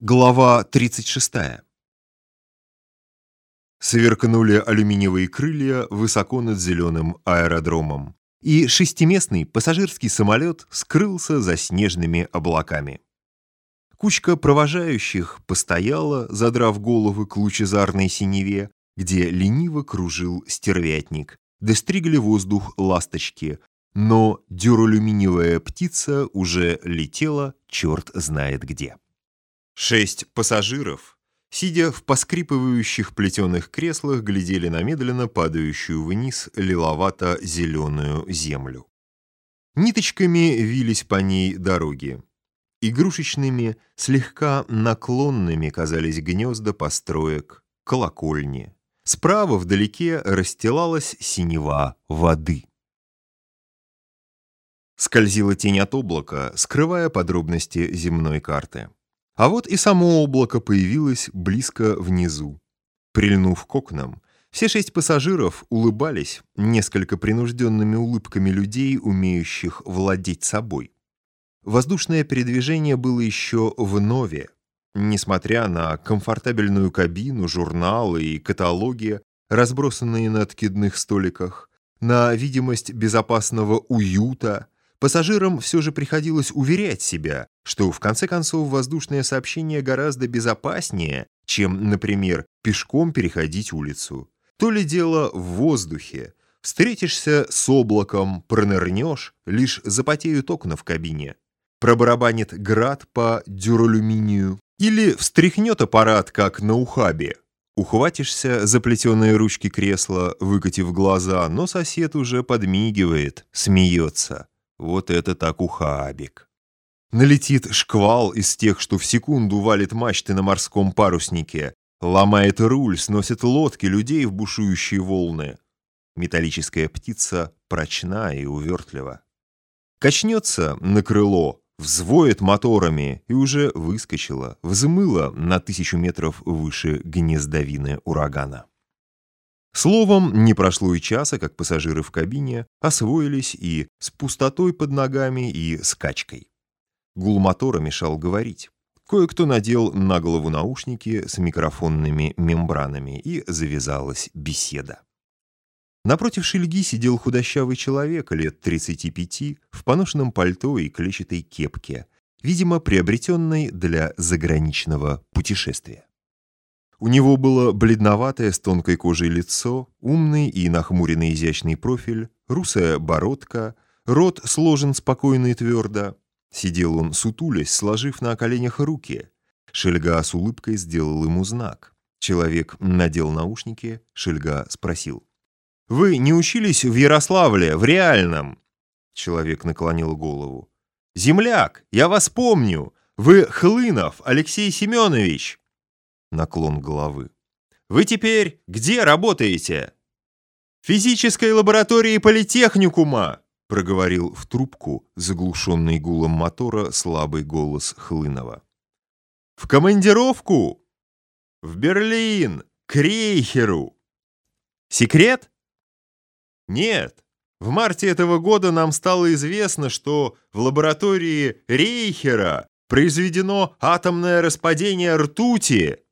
Глава 36. Сверкнули алюминиевые крылья высоко над зеленым аэродромом, и шестиместный пассажирский самолет скрылся за снежными облаками. Кучка провожающих постояла, задрав головы к лучезарной синеве, где лениво кружил стервятник, достригли воздух ласточки, но дюралюминиевая птица уже летела черт знает где. Шесть пассажиров, сидя в поскрипывающих плетеных креслах, глядели на медленно падающую вниз лиловато-зеленую землю. Ниточками вились по ней дороги. Игрушечными, слегка наклонными казались гнезда построек, колокольни. Справа вдалеке расстилалась синева воды. Скользила тень от облака, скрывая подробности земной карты. А вот и само облако появилось близко внизу. Прильнув к окнам, все шесть пассажиров улыбались несколько принужденными улыбками людей, умеющих владеть собой. Воздушное передвижение было еще в нове. Несмотря на комфортабельную кабину, журналы и каталоги, разбросанные на откидных столиках, на видимость безопасного уюта, Пассажирам все же приходилось уверять себя, что в конце концов воздушное сообщение гораздо безопаснее, чем, например, пешком переходить улицу. То ли дело в воздухе. Встретишься с облаком, пронырнешь, лишь запотеют окна в кабине. Пробарабанит град по дюралюминию. Или встряхнет аппарат, как на ухабе. Ухватишься за плетеные ручки кресла, выкатив глаза, но сосед уже подмигивает, смеется. Вот это так ухабик. Налетит шквал из тех, что в секунду валит мачты на морском паруснике, ломает руль, сносит лодки людей в бушующие волны. Металлическая птица прочна и увертлива. Качнется на крыло, взвоет моторами и уже выскочила, взмыла на тысячу метров выше гнездовины урагана. Словом, не прошло и часа, как пассажиры в кабине освоились и с пустотой под ногами, и с качкой. Гул мотора мешал говорить. Кое-кто надел на голову наушники с микрофонными мембранами, и завязалась беседа. Напротив Шельги сидел худощавый человек лет 35 в поношенном пальто и клетчатой кепке, видимо, приобретенной для заграничного путешествия. У него было бледноватое с тонкой кожей лицо, умный и нахмуренный изящный профиль, русая бородка, рот сложен спокойно и твердо. Сидел он сутулясь, сложив на коленях руки. Шельга с улыбкой сделал ему знак. Человек надел наушники, Шельга спросил. «Вы не учились в Ярославле, в реальном?» Человек наклонил голову. «Земляк, я вас помню! Вы Хлынов Алексей Семенович!» Наклон головы. «Вы теперь где работаете?» «В физической лаборатории политехникума!» проговорил в трубку, заглушенный гулом мотора, слабый голос Хлынова. «В командировку?» «В Берлин! К Рейхеру!» «Секрет?» «Нет. В марте этого года нам стало известно, что в лаборатории Рейхера произведено атомное распадение ртути,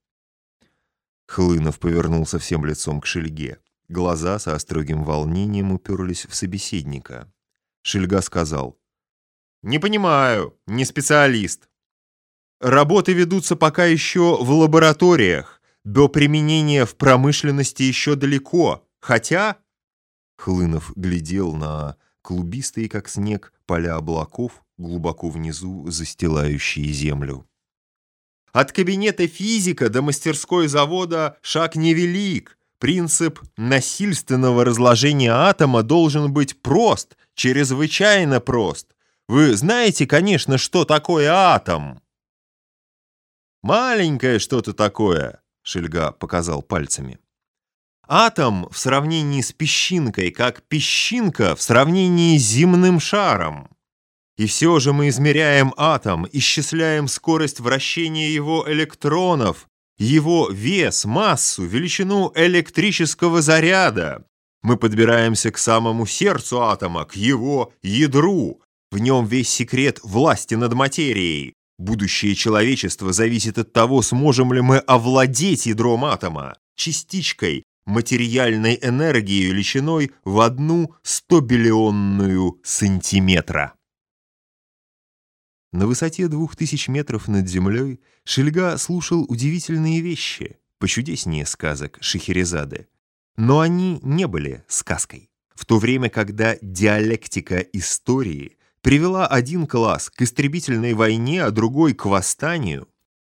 Хлынов повернулся всем лицом к Шельге. Глаза со строгим волнением уперлись в собеседника. Шельга сказал. «Не понимаю, не специалист. Работы ведутся пока еще в лабораториях. До применения в промышленности еще далеко. Хотя...» Хлынов глядел на клубистые, как снег, поля облаков, глубоко внизу застилающие землю. От кабинета физика до мастерской завода шаг невелик. Принцип насильственного разложения атома должен быть прост, чрезвычайно прост. Вы знаете, конечно, что такое атом? Маленькое что-то такое, Шельга показал пальцами. Атом в сравнении с песчинкой, как песчинка в сравнении с земным шаром. И все же мы измеряем атом, исчисляем скорость вращения его электронов, его вес, массу, величину электрического заряда. Мы подбираемся к самому сердцу атома, к его ядру. В нем весь секрет власти над материей. Будущее человечества зависит от того, сможем ли мы овладеть ядром атома, частичкой материальной энергии величиной в одну стобиллионную сантиметра. На высоте двух тысяч метров над землей Шельга слушал удивительные вещи, почудеснее сказок Шахерезады. Но они не были сказкой. В то время, когда диалектика истории привела один класс к истребительной войне, а другой к восстанию,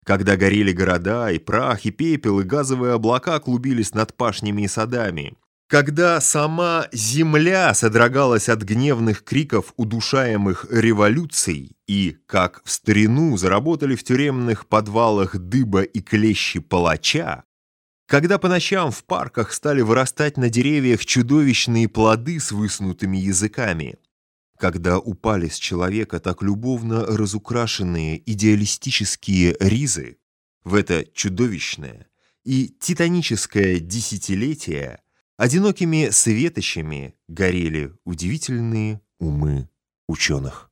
когда горели города, и прах, и пепел, и газовые облака клубились над пашнями и садами, когда сама земля содрогалась от гневных криков удушаемых революций и, как в старину, заработали в тюремных подвалах дыба и клещи палача, когда по ночам в парках стали вырастать на деревьях чудовищные плоды с высунутыми языками, когда упали с человека так любовно разукрашенные идеалистические ризы, в это чудовищное и титаническое десятилетие одинокими светочами горели удивительные умы ученых.